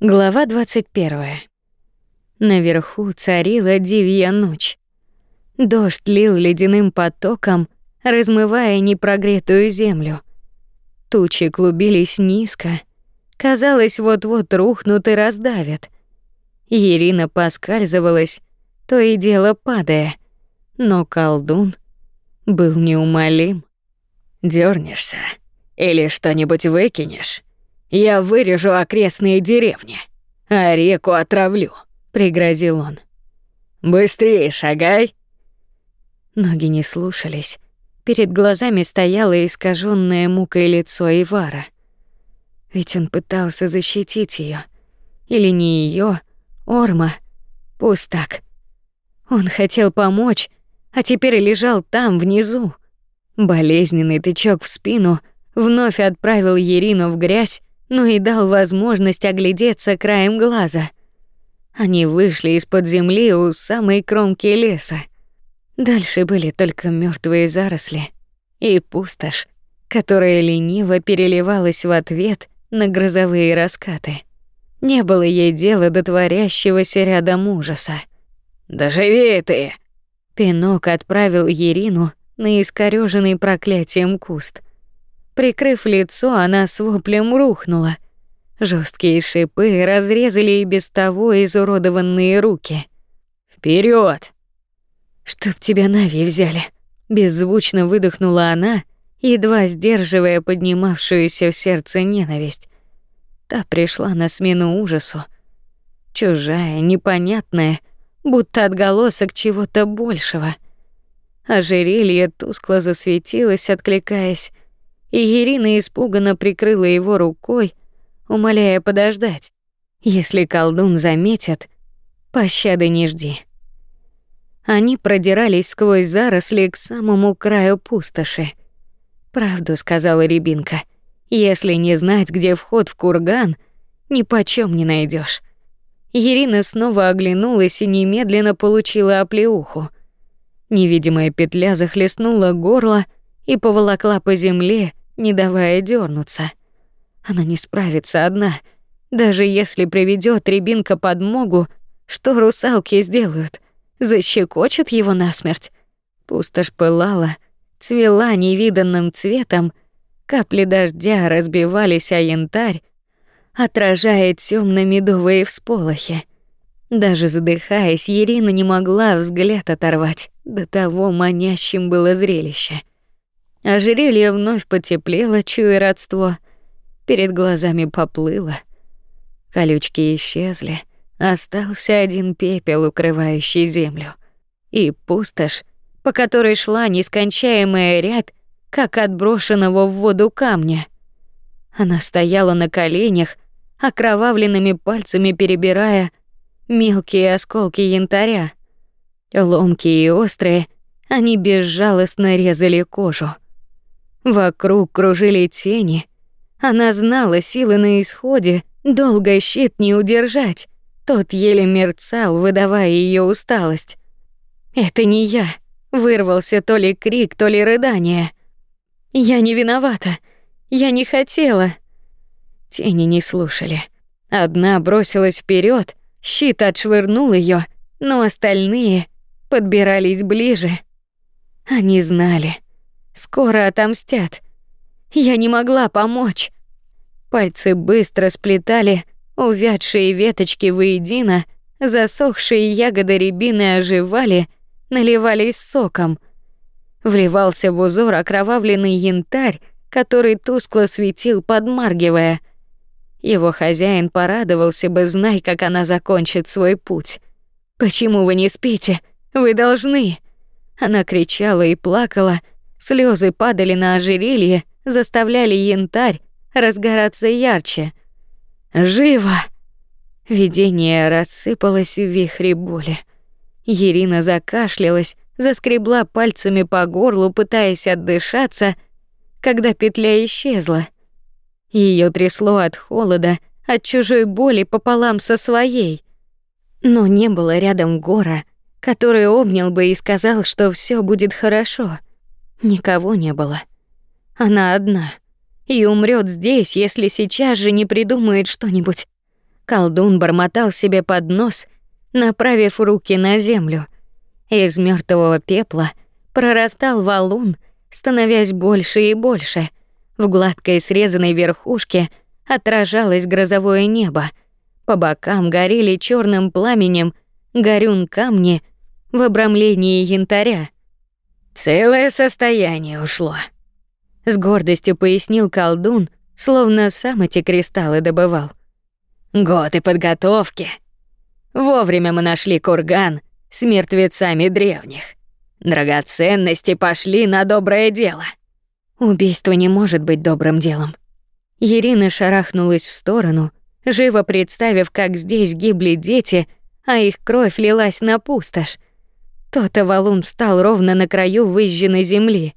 Глава 21. Наверху царила дивья ночь. Дождь лил ледяным потоком, размывая непрогретую землю. Тучи клубились низко, казалось, вот-вот рухнут и раздавят. Ирина поскальзывалась, то и дело падая, но колдун был неумолим. Дёрнешься или что-нибудь выкинешь, я вырежу окрестные деревни, а реку отравлю, пригрозил он. Быстрее шагай. Ноги не слушались. Перед глазами стояло искаженное мукой лицо Ивара. Ведь он пытался защитить ее, или не ее, Орма. Пусть так. Он хотел помочь, а теперь лежал там внизу. Болезненный тычок в спину вновь отправил Ерину в грязь, но и дал возможность оглядеться краем глаза. Они вышли из-под земли у самой кромки леса. Дальше были только мертвые заросли и пустошь, которая лениво переливалась в ответ на грозовые раскаты. Не было ей дела до творящегося рядом ужаса. «Доживи ты!» Пинок отправил Ерину на искорёженный проклятием куст. Прикрыв лицо, она с воплем рухнула. Жесткие шипы разрезали и без того изуродованные руки. Вперед! Чтоб тебя Нави взяли, беззвучно выдохнула она, едва сдерживая поднимавшуюся в сердце ненависть. Та пришла на смену ужасу. Чужая, непонятная, будто отголосок чего-то большего. Ожерелье тускло засветилось, откликаясь и Ирина испуганно прикрыла его рукой, умоляя подождать. Если колдун заметит, пощады не жди. Они продирались сквозь заросли к самому краю пустоши. Правду сказала Рябинка. Если не знать, где вход в курган, ни почем не найдешь. Ирина снова оглянулась и немедленно получила оплеуху. Невидимая петля захлестнула горло и поволокла по земле, не давая дернуться. Она не справится одна. Даже если приведет ребинка подмогу, что русалки сделают? Защекочут его насмерть. Пустошь пылала, цвела невиданным цветом, капли дождя разбивались о янтарь, отражая темно-медовые всполохи. Даже задыхаясь, Ирина не могла взгляд оторвать. До того манящим было зрелище. Ожерелье вновь потеплело, чуя родство. Перед глазами поплыло. Колючки исчезли. Остался один пепел, укрывающий землю. И пустошь, по которой шла нескончаемая рябь, как от брошенного в воду камня. Она стояла на коленях, окровавленными пальцами перебирая мелкие осколки янтаря. Ломкие и острые, они безжалостно резали кожу. Вокруг кружили тени. Она знала, силы на исходе, долго щит не удержать. Тот еле мерцал, выдавая ее усталость. «Это не я», — вырвался то ли крик, то ли рыдание. «Я не виновата. Я не хотела». Тени не слушали. Одна бросилась вперед, щит отшвырнул ее, но остальные подбирались ближе. Они знали — Скоро отомстят. Я не могла помочь. Пальцы быстро сплетали увядшие веточки воедино, засохшие ягоды рябины оживали, наливались соком. Вливался в узор окровавленный янтарь, который тускло светил, подмаргивая. Его хозяин порадовался бы, знай, как она закончит свой путь. «Почему вы не спите? Вы должны!» Она кричала и плакала, Слезы падали на ожерелье, заставляли янтарь разгораться ярче. «Живо!» Видение рассыпалось в вихре боли. Ирина закашлялась, заскребла пальцами по горлу, пытаясь отдышаться, когда петля исчезла. Ее трясло от холода, от чужой боли пополам со своей. Но не было рядом Гора, который обнял бы и сказал, что все будет хорошо. Никого не было. Она одна и умрет здесь, если сейчас же не придумает что-нибудь. Колдун бормотал себе под нос, направив руки на землю. Из мертвого пепла прорастал валун, становясь больше и больше. В гладкой срезанной верхушке отражалось грозовое небо. По бокам горели черным пламенем горюн камни в обрамлении янтаря. Целое состояние ушло. С гордостью пояснил колдун, словно сам эти кристаллы добывал. Годы подготовки. Вовремя мы нашли курган с мертвецами древних. Драгоценности пошли на доброе дело. Убийство не может быть добрым делом. Ирина шарахнулась в сторону, живо представив, как здесь гибли дети, а их кровь лилась на пустошь. То-то валун встал ровно на краю выжженной земли.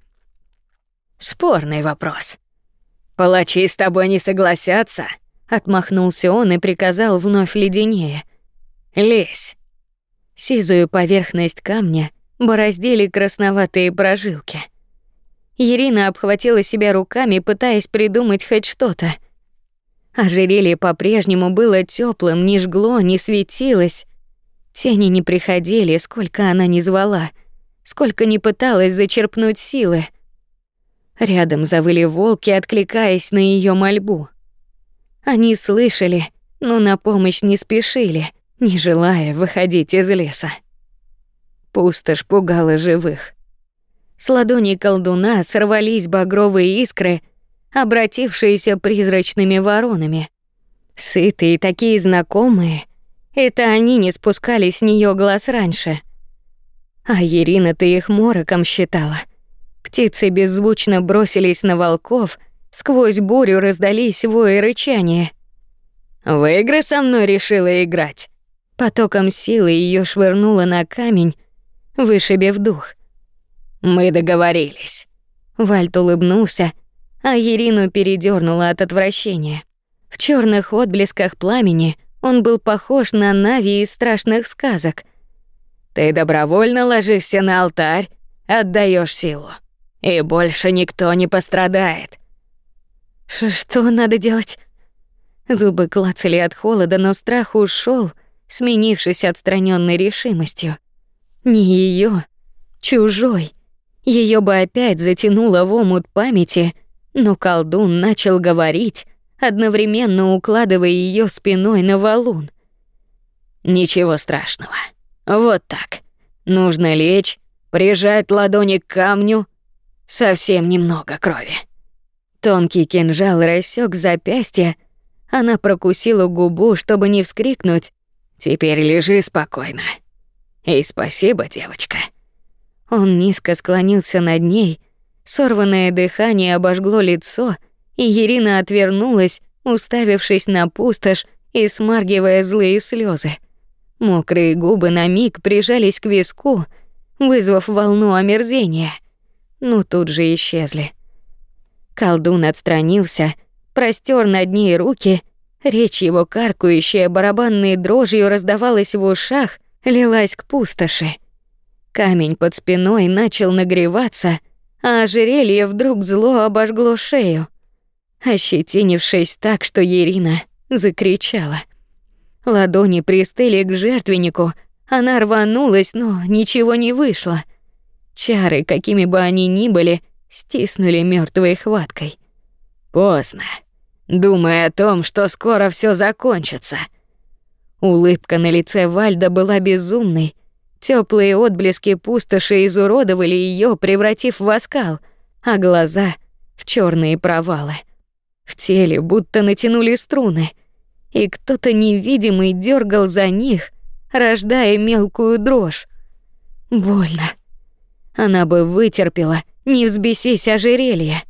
Спорный вопрос. Палачи с тобой не согласятся, отмахнулся он и приказал вновь леденее. Лезь. Сизую поверхность камня бороздили красноватые прожилки. Ирина обхватила себя руками, пытаясь придумать хоть что-то. Ожерелье по-прежнему было теплым, не жгло, не светилось. Тени не приходили, сколько она ни звала, сколько ни пыталась зачерпнуть силы. Рядом завыли волки, откликаясь на ее мольбу. Они слышали, но на помощь не спешили, не желая выходить из леса. Пустошь пугала живых. С ладони колдуна сорвались багровые искры, обратившиеся призрачными воронами. Сытые, такие знакомые. Это они не спускали с нее глаз раньше. А Ирина-то их мороком считала. Птицы беззвучно бросились на волков, сквозь бурю раздались вои рычания. «В игры со мной решила играть?» Потоком силы ее швырнуло на камень, вышибив дух. Мы договорились. Вальт улыбнулся, а Ирину передёрнуло от отвращения. В черных отблесках пламени он был похож на Нави из страшных сказок. Ты добровольно ложишься на алтарь, отдаешь силу, и больше никто не пострадает. Ш что надо делать? Зубы клацали от холода, но страх ушел, сменившись отстраненной решимостью. Не ее, чужой. Ее бы опять затянуло в омут памяти, но колдун начал говорить, одновременно укладывая ее спиной на валун. Ничего страшного. Вот так. Нужно лечь, прижать ладони к камню. Совсем немного крови. Тонкий кинжал рассек запястье. Она прокусила губу, чтобы не вскрикнуть. Теперь лежи спокойно. И спасибо, девочка. Он низко склонился над ней, сорванное дыхание обожгло лицо, и Ирина отвернулась, уставившись на пустошь и смаргивая злые слезы. Мокрые губы на миг прижались к виску, вызвав волну омерзения, но тут же исчезли. Колдун отстранился, простер над ней руки, речь его каркающая барабанной дрожью раздавалась в ушах, лилась к пустоши. Камень под спиной начал нагреваться, а ожерелье вдруг зло обожгло шею, ощетинившись так, что Ирина закричала. Ладони пристыли к жертвеннику, она рванулась, но ничего не вышло. Чары, какими бы они ни были, стиснули мертвой хваткой. Поздно. Думай о том, что скоро все закончится. Улыбка на лице Вальда была безумной, Теплые отблески пустоши изуродовали ее, превратив в оскал, а глаза — в черные провалы. В теле будто натянули струны, и кто-то невидимый дергал за них, рождая мелкую дрожь. Больно. Она бы вытерпела, не взбесись ожерелье.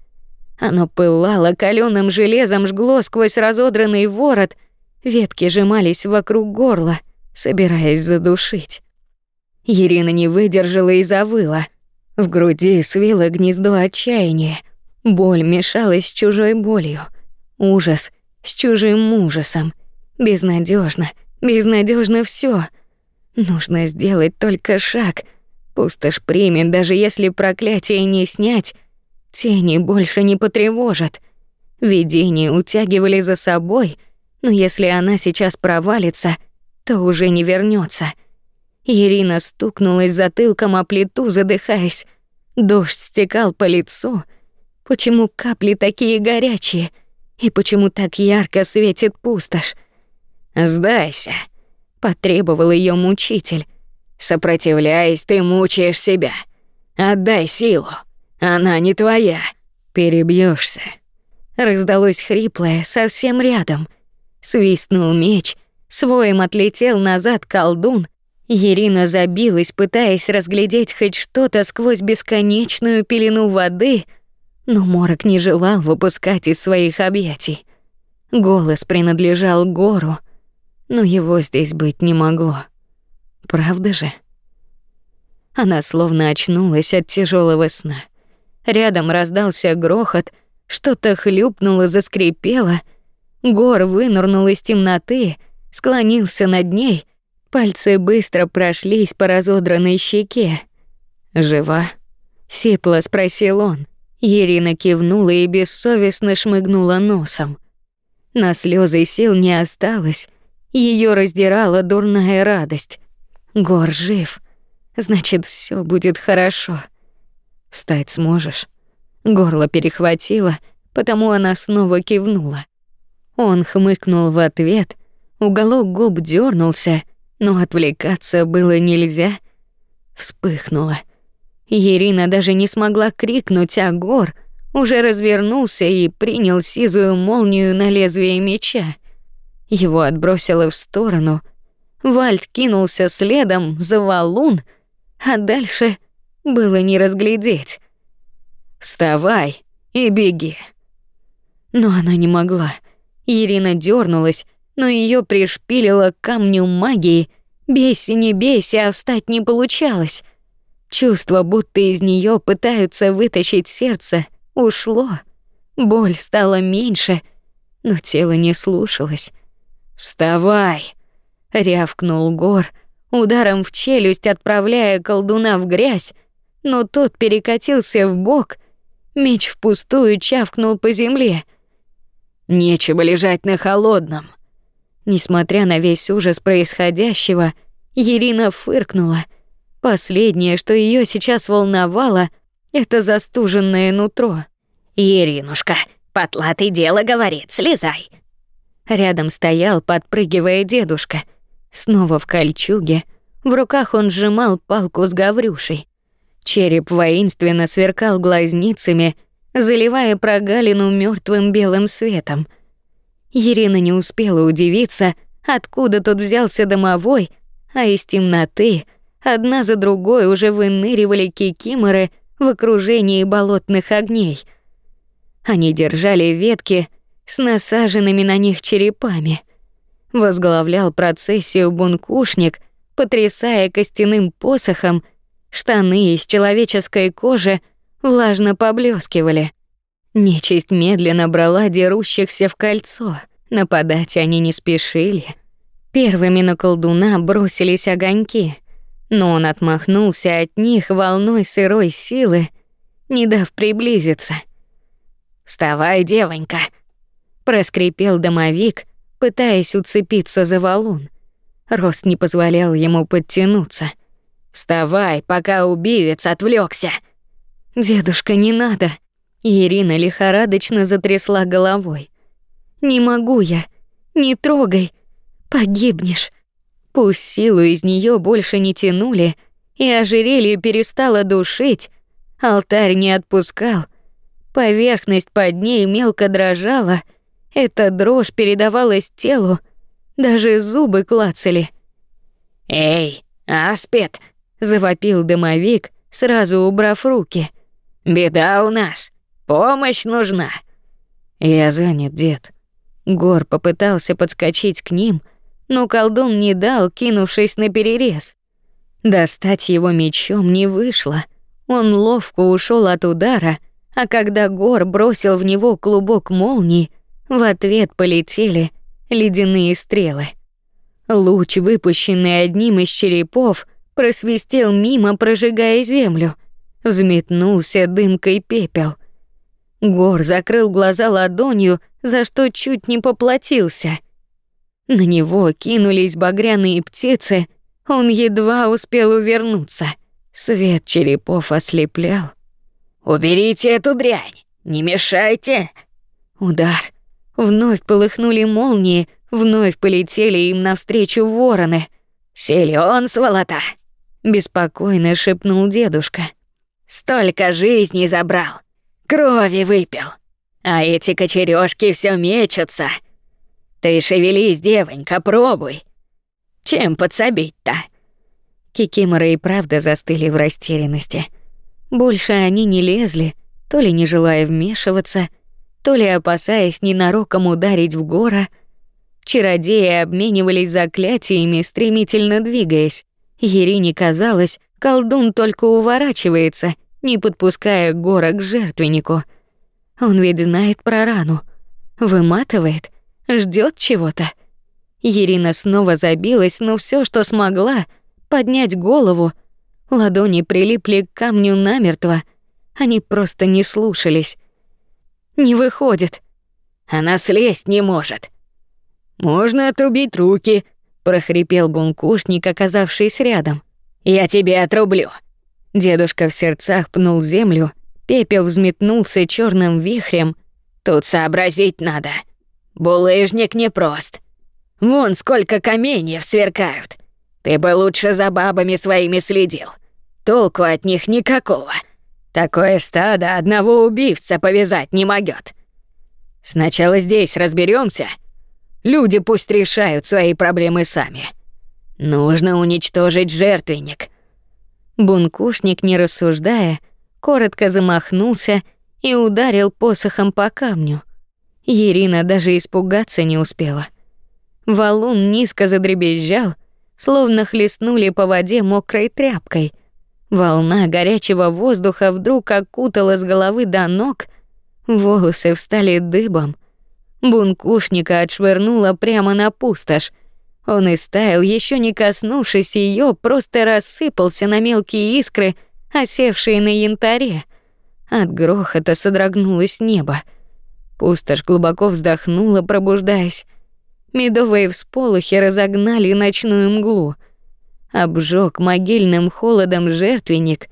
Оно пылало каленым железом, жгло сквозь разодранный ворот, ветки сжимались вокруг горла, собираясь задушить. Ирина не выдержала и завыла. В груди свило гнездо отчаяния. Боль мешалась с чужой болью. Ужас с чужим ужасом. Безнадежно, безнадежно все. Нужно сделать только шаг. Пустошь примет, даже если проклятие не снять. Тени больше не потревожат. Видения утягивали за собой, Но если она сейчас провалится, то уже не вернется. Ирина стукнулась затылком о плиту, задыхаясь. Дождь стекал по лицу. Почему капли такие горячие? И почему так ярко светит пустошь? «Сдайся», — потребовал ее мучитель. «Сопротивляясь, ты мучаешь себя. Отдай силу. Она не твоя. Перебьешься. Раздалось хриплое, совсем рядом. Свистнул меч, своим отлетел назад колдун. Ирина забилась, пытаясь разглядеть хоть что-то сквозь бесконечную пелену воды, но Морок не желал выпускать из своих объятий. Голос принадлежал Гору, но его здесь быть не могло. Правда же? Она словно очнулась от тяжелого сна. Рядом раздался грохот, что-то хлюпнуло, заскрипело. Гор вынырнул из темноты, склонился над ней. Пальцы быстро прошлись по разодранной щеке. «Жива?» — сипло спросил он. Ирина кивнула и бессовестно шмыгнула носом. На слезы сил не осталось. Ее раздирала дурная радость. Гор жив. Значит, все будет хорошо. Встать сможешь? Горло перехватило, потому она снова кивнула. Он хмыкнул в ответ, уголок губ дернулся, но отвлекаться было нельзя. Вспыхнуло. Ирина даже не смогла крикнуть, а Гор уже развернулся и принял сизую молнию на лезвие меча. Его отбросило в сторону. Вальд кинулся следом за валун, а дальше было не разглядеть. Вставай и беги. Но она не могла. Ирина дернулась, но ее пришпилило к камню магии. Бейся, не бейся, а встать не получалось. Чувство, будто из нее пытаются вытащить сердце, ушло. Боль стала меньше, но тело не слушалось. «Вставай!» — рявкнул Гор, ударом в челюсть отправляя колдуна в грязь, но тот перекатился в бок, меч впустую чавкнул по земле. Нечего лежать на холодном. Несмотря на весь ужас происходящего, Ирина фыркнула. Последнее, что ее сейчас волновало, это застуженное нутро. «Иринушка, потлатый дело говорит, слезай!» Рядом стоял, подпрыгивая дедушка. Снова в кольчуге. В руках он сжимал палку с гаврюшей. Череп воинственно сверкал глазницами, заливая прогалину мертвым белым светом. Ирина не успела удивиться, откуда тут взялся домовой, а из темноты одна за другой уже выныривали кикиморы в окружении болотных огней. Они держали ветки с насаженными на них черепами. Возглавлял процессию бункушник, потрясая костяным посохом — Штаны из человеческой кожи влажно поблескивали. Нечисть медленно брала дерущихся в кольцо. Нападать они не спешили. Первыми на колдуна бросились огоньки, но он отмахнулся от них волной сырой силы, не дав приблизиться. «Вставай, девонька!» — проскрипел домовик, пытаясь уцепиться за валун. Рост не позволял ему подтянуться. Вставай, пока убивец отвлекся. Дедушка, не надо. Ирина лихорадочно затрясла головой. Не могу я. Не трогай. Погибнешь. Пусть силу из нее больше не тянули, и ожерелье перестало душить, алтарь не отпускал. Поверхность под ней мелко дрожала, эта дрожь передавалась телу, даже зубы клацали. «Эй, Аспет, завопил дымовик, сразу убрав руки. Беда у нас. Помощь нужна. Я занят, дед. Гор попытался подскочить к ним, но колдун не дал, кинувшись на перерез. Достать его мечом не вышло. Он ловко ушел от удара, а когда Гор бросил в него клубок молний, в ответ полетели ледяные стрелы. Луч, выпущенный одним из черепов, просвистел мимо, прожигая землю. Взметнулся дымкой пепел. Гор закрыл глаза ладонью, за что чуть не поплатился. На него кинулись багряные птицы, он едва успел увернуться. Свет черепов ослеплял. «Уберите эту дрянь! Не мешайте!» Удар. Вновь полыхнули молнии, вновь полетели им навстречу вороны. «Силён, сволота!» — беспокойно шепнул дедушка. «Столько жизней забрал, крови выпил, а эти кочерёшки всё мечутся. Ты шевелись, девонька, пробуй. Чем подсобить-то?» Кикиморы и правда застыли в растерянности. Больше они не лезли, то ли не желая вмешиваться, то ли опасаясь ненароком ударить в гора. Чародеи обменивались заклятиями, стремительно двигаясь. Ерине казалось, колдун только уворачивается, не подпуская гора к жертвеннику. Он ведь знает про рану, выматывает, ждет чего-то. Ирина снова забилась, но все, что смогла, поднять голову. Ладони прилипли к камню намертво. Они просто не слушались. Не выходит. Она слезть не может. Можно отрубить руки, прохрипел бункушник, оказавшись рядом. Я тебе отрублю. Дедушка в сердцах пнул землю, пепел взметнулся черным вихрем. Тут сообразить надо. Булыжник непрост. Вон сколько каменьев сверкают. Ты бы лучше за бабами своими следил. Толку от них никакого. Такое стадо одного убивца повязать не могёт. Сначала здесь разберемся. Люди пусть решают свои проблемы сами. Нужно уничтожить жертвенник. Бункушник, не рассуждая, коротко замахнулся и ударил посохом по камню. Ирина даже испугаться не успела. Валун низко задребезжал, словно хлестнули по воде мокрой тряпкой. Волна горячего воздуха вдруг окутала с головы до ног, волосы встали дыбом. Бункушника отшвырнула прямо на пустошь. Он и стаял, еще не коснувшись ее, просто рассыпался на мелкие искры, осевшие на янтаре. От грохота содрогнулось небо. Пустошь глубоко вздохнула, пробуждаясь. Медовые всполохи разогнали ночную мглу. Обжег могильным холодом жертвенник.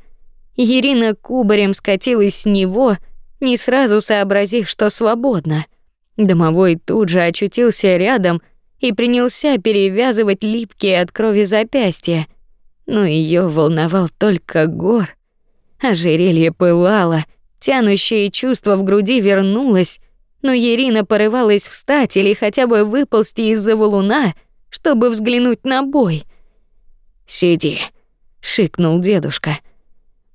Ирина кубарем скатилась с него, не сразу сообразив, что свободна. Домовой тут же очутился рядом и принялся перевязывать липкие от крови запястья. Но ее волновал только гор. Ожерелье пылало, тянущее чувство в груди вернулось, но Ирина порывалась встать или хотя бы выползти из-за валуна, чтобы взглянуть на бой. «Сиди», — шикнул дедушка.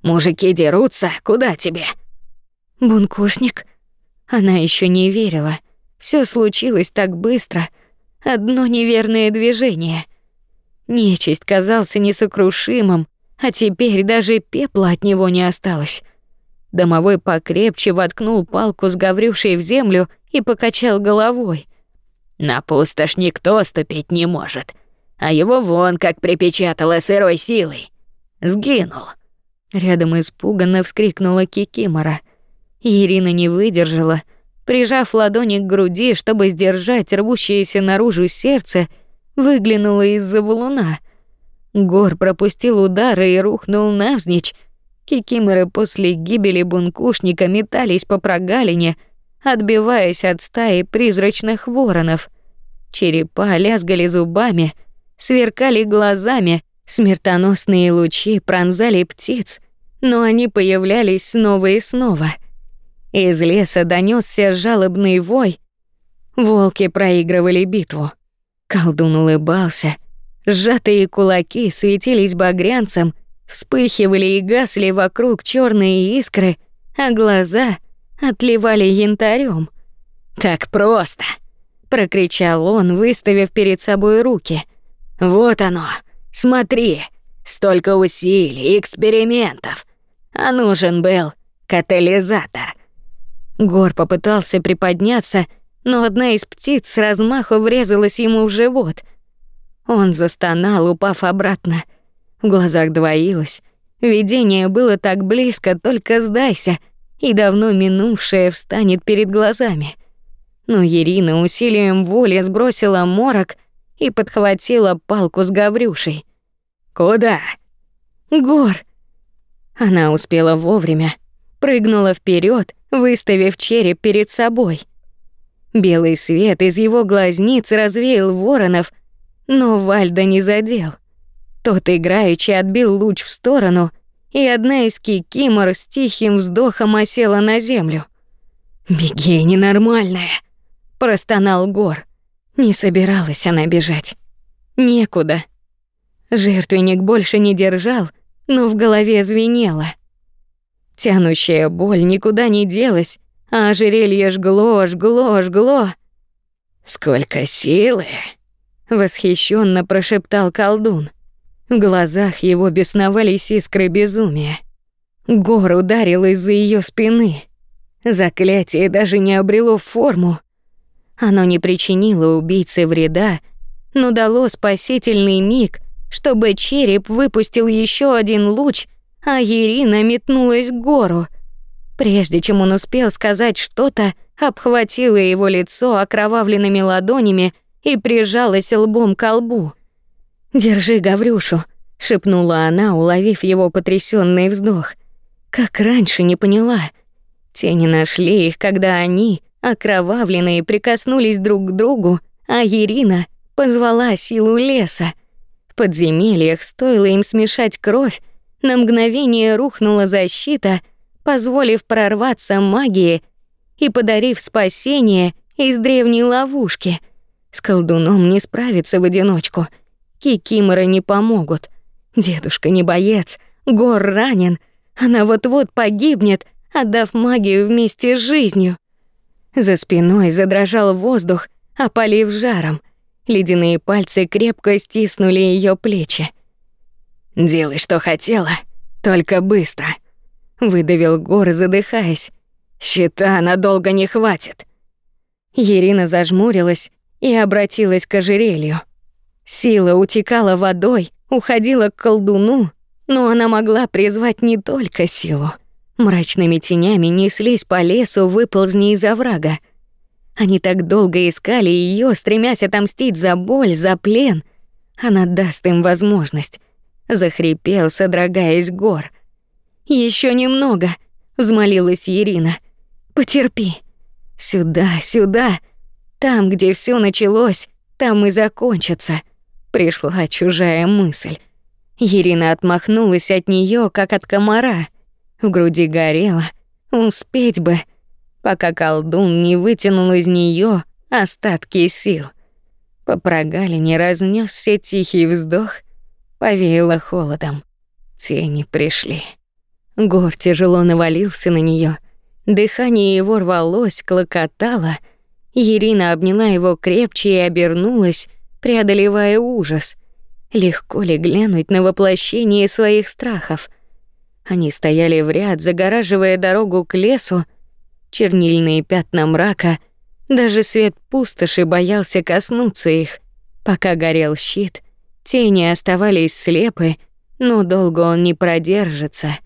«Мужики дерутся, куда тебе?» «Бункушник?» Она еще не верила. Все случилось так быстро. Одно неверное движение. Нечисть казался несокрушимым, а теперь даже пепла от него не осталось. Домовой покрепче воткнул палку с гаврюшей в землю и покачал головой. На пустошь никто ступить не может, а его вон как припечатало сырой силой. Сгинул. Рядом испуганно вскрикнула Кикимора. Ирина не выдержала, прижав ладони к груди, чтобы сдержать рвущееся наружу сердце, выглянула из-за валуна. Гор пропустил удары и рухнул навзничь, Кикиморы после гибели бункушника метались по прогалине, отбиваясь от стаи призрачных воронов. Черепа лязгали зубами, сверкали глазами, смертоносные лучи пронзали птиц, но они появлялись снова и снова. Из леса донесся жалобный вой. Волки проигрывали битву. Колдун улыбался. Сжатые кулаки светились багрянцем, Вспыхивали и гасли вокруг черные искры, а глаза отливали янтарем. «Так просто!» — прокричал он, выставив перед собой руки. «Вот оно! Смотри! Столько усилий, экспериментов! А нужен был катализатор!» Гор попытался приподняться, но одна из птиц с размаху врезалась ему в живот. Он застонал, упав обратно. В глазах двоилось. Видение было так близко, только сдайся, и давно минувшее встанет перед глазами. Но Ирина усилием воли сбросила морок, и подхватила палку с Гаврюшей. «Куда?» «Гор!» Она успела вовремя, прыгнула вперед, выставив череп перед собой. Белый свет из его глазниц развеял воронов, но Вальда не задел. Тот играючи отбил луч в сторону, и одна из кикимор с тихим вздохом осела на землю. «Беги, ненормальная!» — простонал Гор. Не собиралась она бежать. Некуда. Жертвенник больше не держал, но в голове звенело. Тянущая боль никуда не делась, а ожерелье жгло, жгло, жгло. «Сколько силы!» — восхищенно прошептал колдун. В глазах его бесновались искры безумия. Гор ударил из-за ее спины. Заклятие даже не обрело форму. Оно не причинило убийце вреда, но дало спасительный миг, чтобы череп выпустил еще один луч, а Ирина метнулась к гору. Прежде чем он успел сказать что-то, обхватила его лицо окровавленными ладонями и прижалась лбом к лбу. «Держи Гаврюшу», — шепнула она, уловив его потрясенный вздох. Как раньше не поняла. Тени нашли их, когда они, окровавленные, прикоснулись друг к другу, а Ирина позвала силу леса. В подземельях стоило им смешать кровь, на мгновение рухнула защита, позволив прорваться магии и подарив спасение из древней ловушки. С колдуном не справиться в одиночку — Кикиморы не помогут. Дедушка не боец, Гор ранен. Она вот-вот погибнет, отдав магию вместе с жизнью. За спиной задрожал воздух, опалив жаром. Ледяные пальцы крепко стиснули ее плечи. «Делай, что хотела, только быстро», — выдавил Гор, задыхаясь. «Щита надолго не хватит». Ирина зажмурилась и обратилась к ожерелью. Сила утекала водой, уходила к колдуну, но она могла призвать не только силу. Мрачными тенями неслись по лесу выползни из оврага. Они так долго искали ее, стремясь отомстить за боль, за плен. Она даст им возможность. Захрипел, содрогаясь гор. Еще немного», — взмолилась Ирина. «Потерпи. Сюда, сюда. Там, где все началось, там и закончится». Пришла чужая мысль. Ирина отмахнулась от нее, как от комара. В груди горело. Успеть бы, пока колдун не вытянул из нее остатки сил. По прогалине разнесся тихий вздох, повеяло холодом. Тени пришли. Гор тяжело навалился на нее. Дыхание его рвалось, клокотало. Ирина обняла его крепче и обернулась, преодолевая ужас. Легко ли глянуть на воплощение своих страхов? Они стояли в ряд, загораживая дорогу к лесу, чернильные пятна мрака, даже свет пустоши боялся коснуться их. Пока горел щит, тени оставались слепы, но долго он не продержится.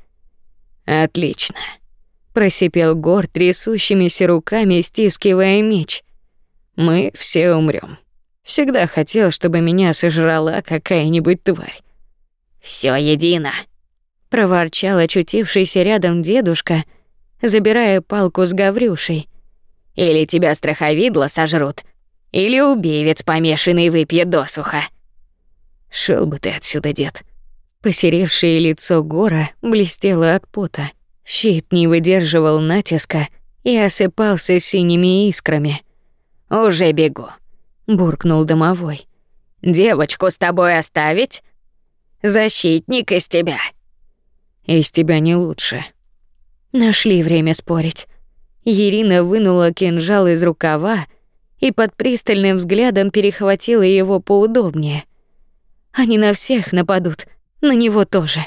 Отлично, просипел Гор трясущимися руками, стискивая меч. Мы все умрем. Всегда хотел, чтобы меня сожрала какая-нибудь тварь. Всё едино, проворчал очутившийся рядом дедушка, забирая палку с Гаврюшей. Или тебя страховидло сожрут, или убивец помешанный выпьет досуха. Шел бы ты отсюда, дед. Посеревшее лицо Гора блестело от пота. Щит не выдерживал натиска и осыпался синими искрами. Уже бегу буркнул домовой. Девочку с тобой оставить? Защитник из тебя. Из тебя не лучше. Нашли время спорить. Ирина вынула кинжал из рукава и под пристальным взглядом перехватила его поудобнее. Они на всех нападут, на него тоже.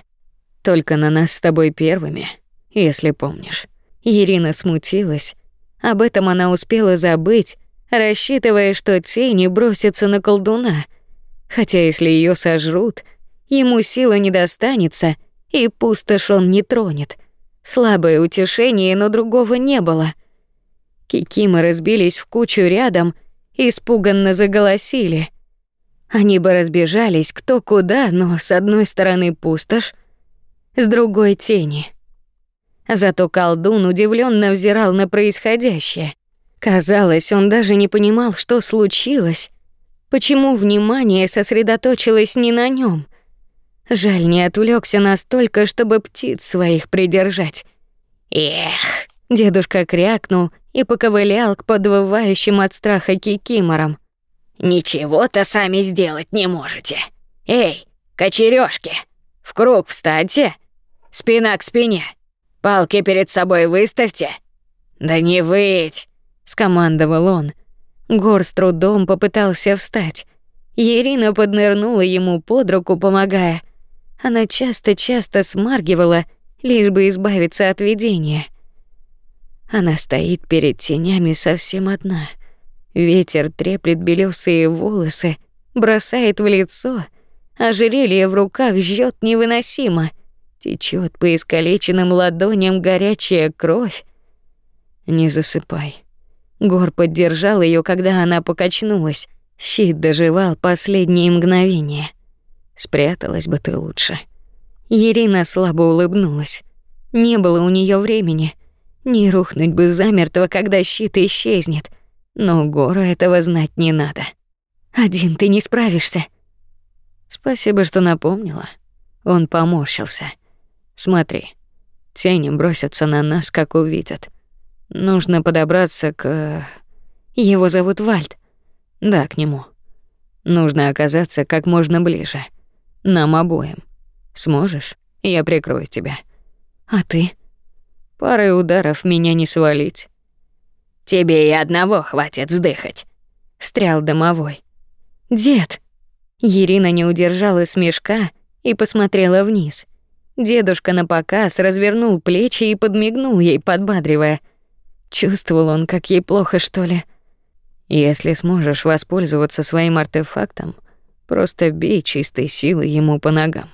Только на нас с тобой первыми, если помнишь. Ирина смутилась. Об этом она успела забыть, рассчитывая, что тени бросятся на колдуна. Хотя если ее сожрут, ему сила не достанется, и пустошь он не тронет. Слабое утешение, но другого не было. Кикимы разбились в кучу рядом, испуганно заголосили. Они бы разбежались кто куда, но с одной стороны пустошь, с другой тени. Зато колдун удивленно взирал на происходящее. Казалось, он даже не понимал, что случилось, почему внимание сосредоточилось не на нем. Жаль, не отвлекся настолько, чтобы птиц своих придержать. Эх, дедушка крякнул и поковылял к подвывающим от страха кикиморам. Ничего-то сами сделать не можете. Эй, кочерёшки, в круг встаньте. Спина к спине. Палки перед собой выставьте. Да не выть, скомандовал он. Гор с трудом попытался встать. Ирина поднырнула ему под руку, помогая. Она часто-часто смаргивала, лишь бы избавиться от видения. Она стоит перед тенями совсем одна. Ветер треплет белёсые волосы, бросает в лицо, ожерелье в руках жжёт невыносимо. Течёт по искалеченным ладоням горячая кровь. Не засыпай. Гор поддержал её, когда она покачнулась. Щит доживал последние мгновения. Спряталась бы ты лучше. Ирина слабо улыбнулась. Не было у неё времени. Не рухнуть бы замертво, когда щит исчезнет. Но Гору этого знать не надо. Один ты не справишься. Спасибо, что напомнила. Он поморщился. Смотри, тени бросятся на нас, как увидят. Нужно подобраться к... Его зовут Вальд. Да, к нему. Нужно оказаться как можно ближе. Нам обоим. Сможешь? Я прикрою тебя. А ты? Парой ударов меня не свалить. Тебе и одного хватит сдыхать, встрял домовой. Дед. Ирина не удержала смешка и посмотрела вниз. Дедушка на показ развернул плечи и подмигнул ей, подбадривая. Чувствовал он, как ей плохо, что ли. Если сможешь воспользоваться своим артефактом, просто бей чистой силой ему по ногам.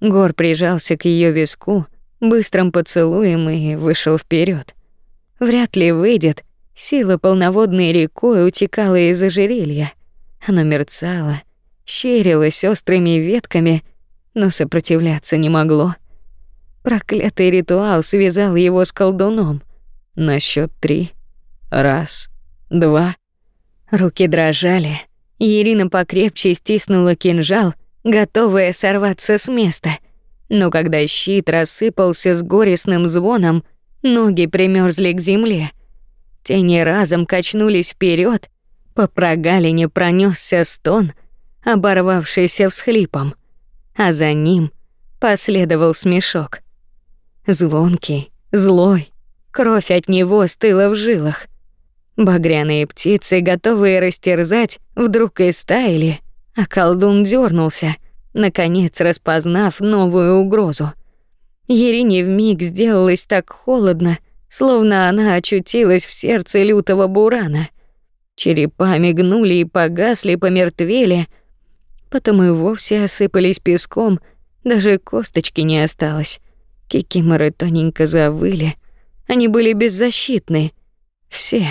Гор прижался к ее виску, быстрым поцелуем и вышел вперед. Вряд ли выйдет. Сила полноводной рекой утекала из ожерелья. Оно мерцало, щерилось острыми ветками — но сопротивляться не могло. Проклятый ритуал связал его с колдуном. На счет три. Раз, два. Руки дрожали. Ирина покрепче стиснула кинжал, готовая сорваться с места. Но когда щит рассыпался с горестным звоном, ноги примерзли к земле. Тени разом качнулись вперед, по прогалине пронесся стон, оборвавшийся всхлипом а за ним последовал смешок. Звонкий, злой, кровь от него стыла в жилах. Багряные птицы, готовые растерзать, вдруг и стаяли, а колдун дернулся, наконец распознав новую угрозу. Ерине вмиг сделалось так холодно, словно она очутилась в сердце лютого бурана. Черепа мигнули и погасли, помертвели — потом и вовсе осыпались песком, даже косточки не осталось. Кикиморы тоненько завыли. Они были беззащитны. Все.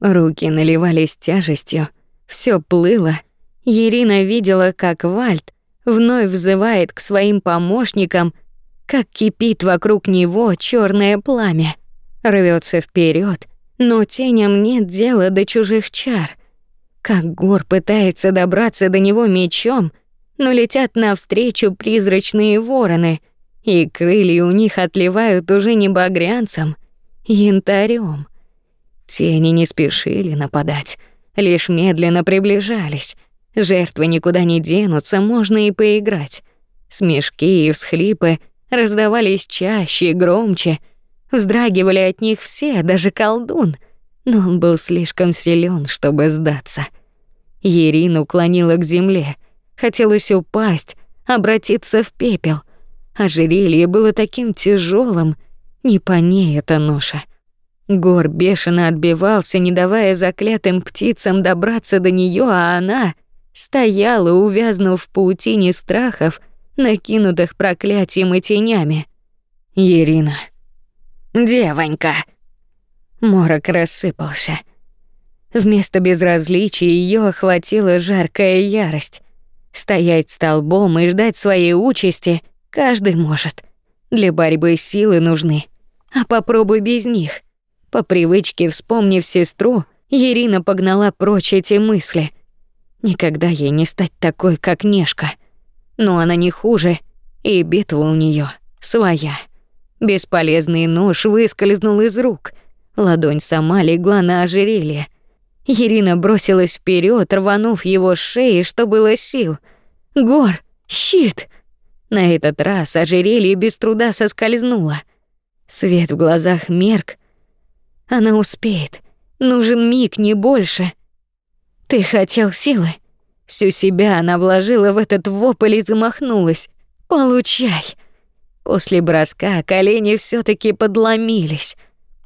Руки наливались тяжестью, все плыло. Ирина видела, как Вальд вновь взывает к своим помощникам, как кипит вокруг него черное пламя. Рвется вперед, но теням нет дела до чужих чар. Как Гор пытается добраться до него мечом, но летят навстречу призрачные вороны, и крылья у них отливают уже не багрянцем, янтарем. Тени не спешили нападать, лишь медленно приближались. Жертвы никуда не денутся, можно и поиграть. Смешки и всхлипы раздавались чаще и громче. Вздрагивали от них все, даже колдун — но он был слишком силен, чтобы сдаться. Ирина уклонила к земле. Хотелось упасть, обратиться в пепел. Ожерелье было таким тяжелым, не по ней эта ноша. Гор бешено отбивался, не давая заклятым птицам добраться до нее, а она стояла, увязнув в паутине страхов, накинутых проклятием и тенями. «Ирина». «Девонька», Морок рассыпался. Вместо безразличия ее охватила жаркая ярость. Стоять столбом и ждать своей участи каждый может. Для борьбы силы нужны. А попробуй без них. По привычке, вспомнив сестру, Ирина погнала прочь эти мысли. Никогда ей не стать такой, как Нешка. Но она не хуже, и битва у нее своя. Бесполезный нож выскользнул из рук. Ладонь сама легла на ожерелье. Ирина бросилась вперед, рванув его с шеи, что было сил. «Гор! Щит!» На этот раз ожерелье без труда соскользнуло. Свет в глазах мерк. Она успеет. Нужен миг, не больше. Ты хотел силы. Всю себя она вложила в этот вопль и замахнулась. Получай. После броска колени все таки подломились.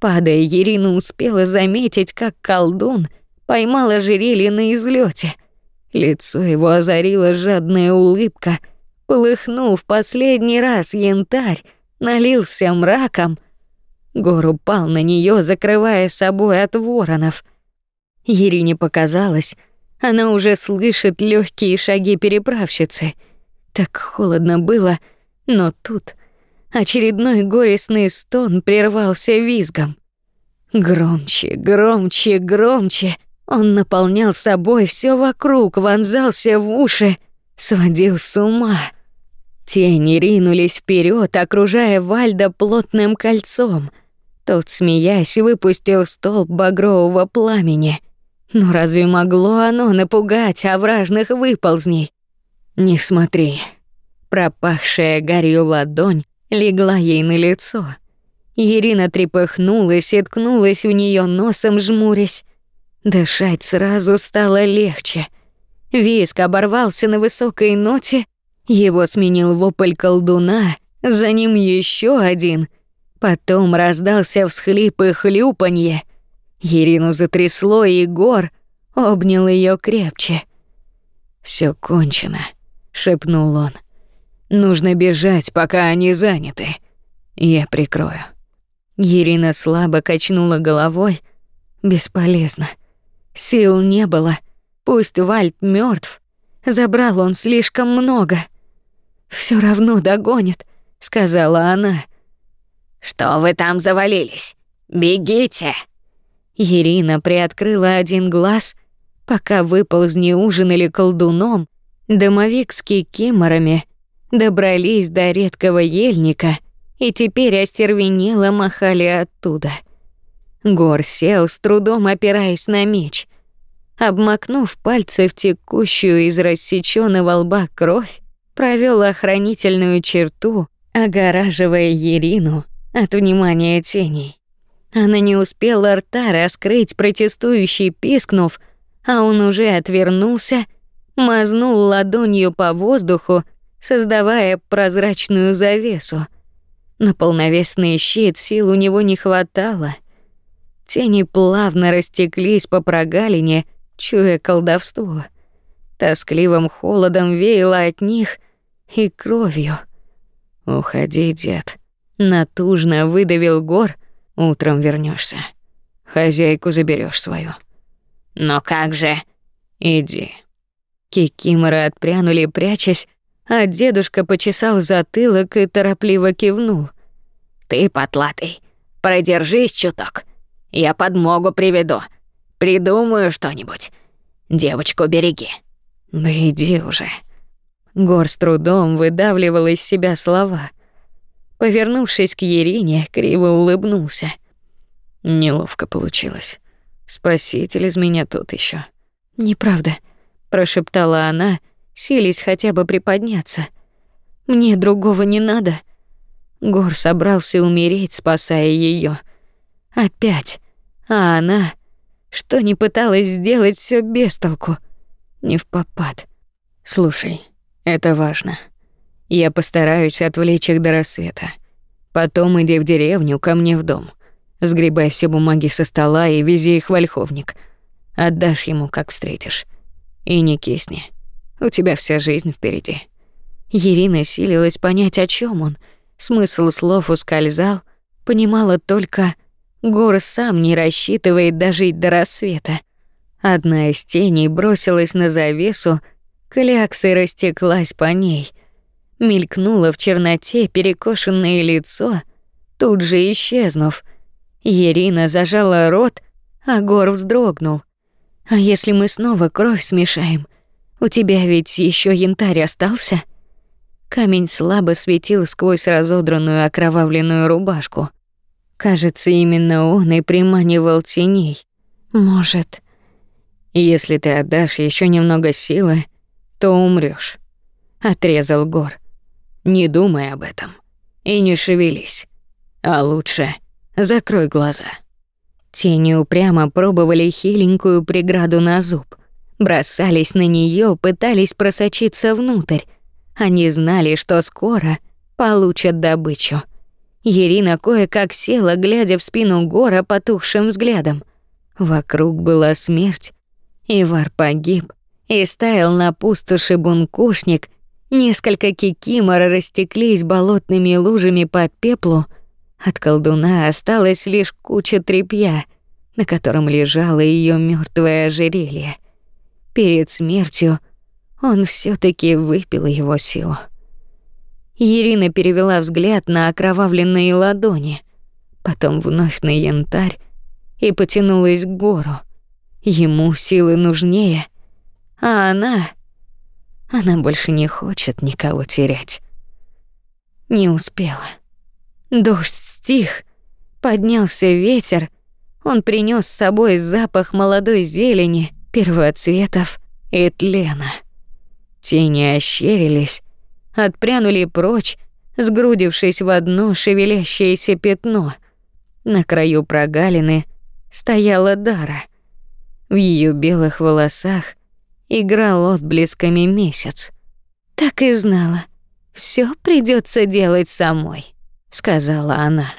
Падая, Ирина успела заметить, как колдун поймал ожерелье на излете. Лицо его озарила жадная улыбка. Полыхнув последний раз янтарь, налился мраком. Гор упал на нее, закрывая собой от воронов. Ирине показалось, она уже слышит легкие шаги переправщицы. Так холодно было, но тут очередной горестный стон прервался визгом. Громче, громче, громче. Он наполнял собой все вокруг, вонзался в уши, сводил с ума. Тени ринулись вперед, окружая Вальда плотным кольцом. Тот, смеясь, выпустил столб багрового пламени. Но разве могло оно напугать овражных выползней? Не смотри. Пропахшая гарью ладонь легла ей на лицо. Ирина трепыхнулась и ткнулась у нее носом, жмурясь. Дышать сразу стало легче. Виск оборвался на высокой ноте, его сменил вопль колдуна, за ним еще один. Потом раздался всхлип и хлюпанье. Ирину затрясло, и Гор обнял ее крепче. Все кончено», — шепнул он. «Нужно бежать, пока они заняты. Я прикрою». Ирина слабо качнула головой. Бесполезно. Сил не было. Пусть Вальт мертв, забрал он слишком много. Все равно догонит, сказала она. Что вы там завалились? Бегите. Ирина приоткрыла один глаз, пока выползни ужинали колдуном, домовик с кикиморами добрались до редкого ельника и теперь остервенело махали оттуда. Гор сел, с трудом опираясь на меч. Обмакнув пальцы в текущую из рассечённого лба кровь, провел охранительную черту, огораживая Ирину от внимания теней. Она не успела рта раскрыть, протестующий пискнув, а он уже отвернулся, мазнул ладонью по воздуху, создавая прозрачную завесу. На полновесный щит сил у него не хватало. Тени плавно растеклись по прогалине, чуя колдовство. Тоскливым холодом веяло от них и кровью. «Уходи, дед», — натужно выдавил Гор, — «утром вернешься. Хозяйку заберешь свою». «Но как же?» «Иди». Кикиморы отпрянули, прячась, а дедушка почесал затылок и торопливо кивнул. «Ты, потлатый, продержись чуток. Я подмогу приведу. Придумаю что-нибудь. Девочку береги». «Да иди уже». Гор с трудом выдавливал из себя слова. Повернувшись к Ерине, криво улыбнулся. Неловко получилось. Спаситель из меня тут еще. «Неправда», — прошептала она, силясь хотя бы приподняться. «Мне другого не надо». Гор собрался умереть, спасая ее. Опять. А она, что не пыталась сделать все без толку, не в попад. Слушай, это важно. Я постараюсь отвлечь их до рассвета. Потом иди в деревню ко мне в дом. Сгребай все бумаги со стола и вези их в Ольховник. Отдашь ему, как встретишь. И не кисни. У тебя вся жизнь впереди. Ирина силилась понять, о чем он. Смысл слов ускользал, понимала только Гор сам не рассчитывает дожить до рассвета. Одна из теней бросилась на завесу, кляксой растеклась по ней. Мелькнуло в черноте перекошенное лицо, тут же исчезнув. Ирина зажала рот, а Гор вздрогнул. «А если мы снова кровь смешаем? У тебя ведь еще янтарь остался?» Камень слабо светил сквозь разодранную окровавленную рубашку. Кажется, именно он и приманивал теней. Может, если ты отдашь еще немного силы, то умрёшь, отрезал Гор. Не думай об этом и не шевелись. А лучше закрой глаза. Тени упрямо пробовали хиленькую преграду на зуб, бросались на неё, пытались просочиться внутрь. Они знали, что скоро получат добычу. Ирина кое-как села, глядя в спину Гора потухшим взглядом. Вокруг была смерть, Ивар погиб, и стаял на пустоши бункушник, несколько кикимор растеклись болотными лужами по пеплу, от колдуна осталась лишь куча тряпья, на котором лежало ее мертвое ожерелье. Перед смертью он все таки выпил его силу. Ирина перевела взгляд на окровавленные ладони, потом вновь на янтарь и потянулась к гору. Ему силы нужнее, а она... Она больше не хочет никого терять. Не успела. Дождь стих, поднялся ветер, он принес с собой запах молодой зелени, первоцветов и тлена. Тени ощерились, отпрянули прочь, сгрудившись в одно шевелящееся пятно. На краю прогалины стояла Дара. В ее белых волосах играл отблесками месяц. Так и знала. Все придется делать самой, сказала она.